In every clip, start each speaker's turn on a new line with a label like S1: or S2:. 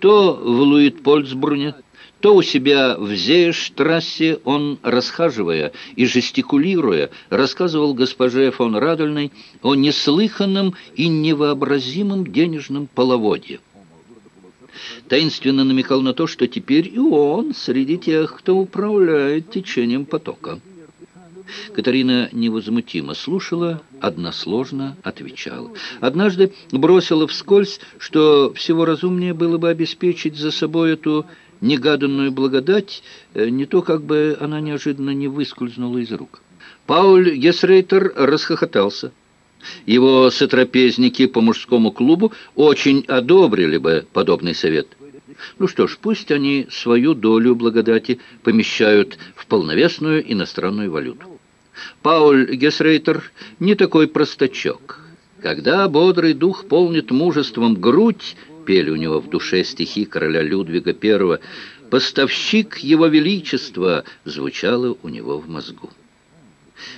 S1: То в Луитпольцбруне, то у себя в Зеештрассе он, расхаживая и жестикулируя, рассказывал госпоже фон Радольной о неслыханном и невообразимом денежном половодье. Таинственно намекал на то, что теперь и он среди тех, кто управляет течением потока. Катарина невозмутимо слушала, односложно отвечала. Однажды бросила вскользь, что всего разумнее было бы обеспечить за собой эту негаданную благодать, э, не то как бы она неожиданно не выскользнула из рук. Пауль Гесрейтер расхохотался. Его сотрапезники по мужскому клубу очень одобрили бы подобный совет. Ну что ж, пусть они свою долю благодати помещают в полновесную иностранную валюту. Пауль Гесрейтер не такой простачок. Когда бодрый дух полнит мужеством грудь, пели у него в душе стихи короля Людвига I, «Поставщик его величества» звучало у него в мозгу.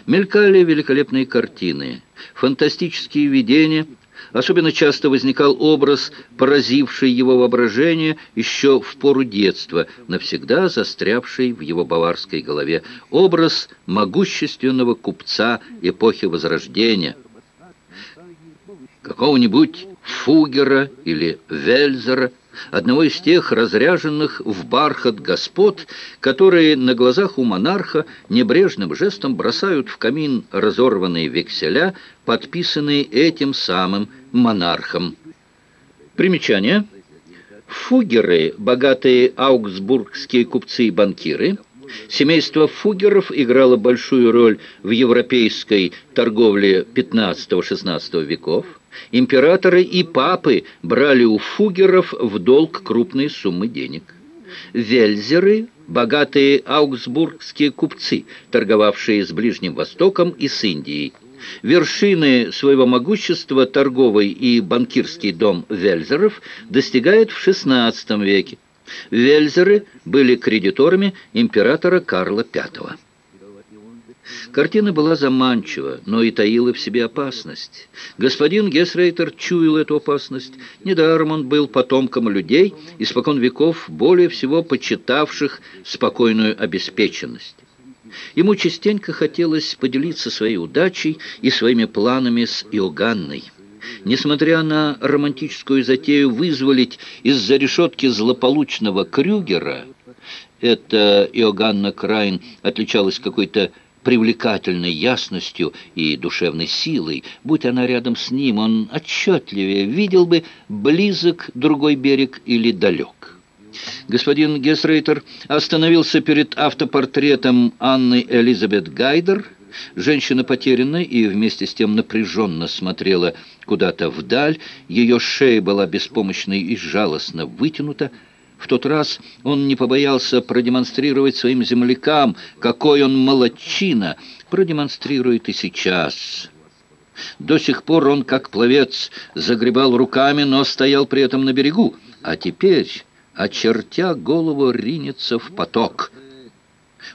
S1: Мелькали великолепные картины, фантастические видения – Особенно часто возникал образ, поразивший его воображение еще в пору детства, навсегда застрявший в его баварской голове, образ могущественного купца эпохи Возрождения, какого-нибудь Фугера или Вельзера, одного из тех разряженных в бархат господ, которые на глазах у монарха небрежным жестом бросают в камин разорванные векселя, подписанные этим самым монархом. Примечание. Фугеры, богатые аугсбургские купцы и банкиры, Семейство Фугеров играло большую роль в европейской торговле XV-XVI веков. Императоры и папы брали у фугеров в долг крупные суммы денег. Вельзеры – богатые аугсбургские купцы, торговавшие с Ближним Востоком и с Индией. Вершины своего могущества торговый и банкирский дом Вельзеров достигает в XVI веке. Вельзеры были кредиторами императора Карла V. Картина была заманчива, но и таила в себе опасность. Господин Гесрейтер чуял эту опасность. Недаром он был потомком людей, испокон веков более всего почитавших спокойную обеспеченность. Ему частенько хотелось поделиться своей удачей и своими планами с Иоганной. Несмотря на романтическую затею вызволить из-за решетки злополучного Крюгера, эта Иоганна Крайн отличалась какой-то привлекательной ясностью и душевной силой. Будь она рядом с ним, он отчетливее видел бы, близок другой берег или далек. Господин Гесрейтер остановился перед автопортретом Анны Элизабет Гайдер. Женщина потерянная и вместе с тем напряженно смотрела куда-то вдаль. Ее шея была беспомощной и жалостно вытянута. В тот раз он не побоялся продемонстрировать своим землякам, какой он молодчина, продемонстрирует и сейчас. До сих пор он, как пловец, загребал руками, но стоял при этом на берегу, а теперь, очертя голову, ринется в поток.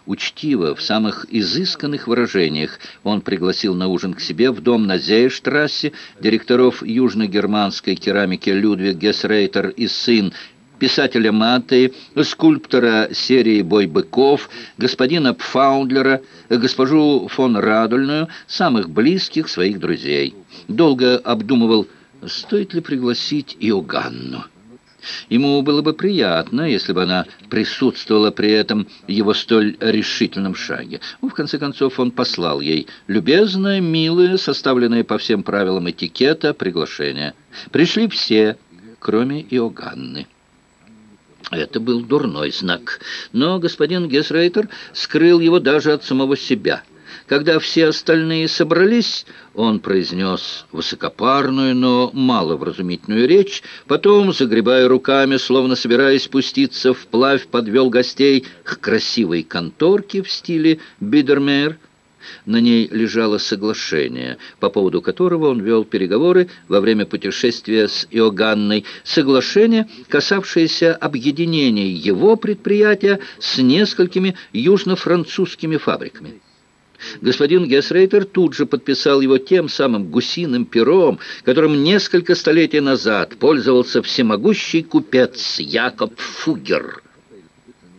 S1: Учтиво, в самых изысканных выражениях, он пригласил на ужин к себе в дом на Зейштрассе директоров южно-германской керамики Людвиг Гесрейтер и сын писателя Маты, скульптора серии «Бой быков», господина Пфаундлера, госпожу фон Радульную, самых близких своих друзей. Долго обдумывал, стоит ли пригласить Иоганну. Ему было бы приятно, если бы она присутствовала при этом его столь решительном шаге. Ну, в конце концов, он послал ей любезное, милое, составленное по всем правилам этикета приглашение. Пришли все, кроме Иоганны. Это был дурной знак, но господин Гесрейтер скрыл его даже от самого себя. Когда все остальные собрались, он произнес высокопарную, но маловразумительную речь, потом, загребая руками, словно собираясь спуститься вплавь, подвел гостей к красивой конторке в стиле «Бидермейр», на ней лежало соглашение, по поводу которого он вел переговоры во время путешествия с Иоганной, соглашение, касавшееся объединения его предприятия с несколькими южно-французскими фабриками. Господин Гессрейтер тут же подписал его тем самым гусиным пером, которым несколько столетий назад пользовался всемогущий купец Якоб Фугер –